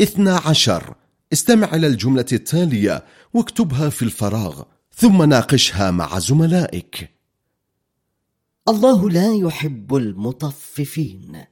اثنا عشر. استمع إلى الجملة التالية واكتبها في الفراغ ثم ناقشها مع زملائك. الله لا يحب المطففين.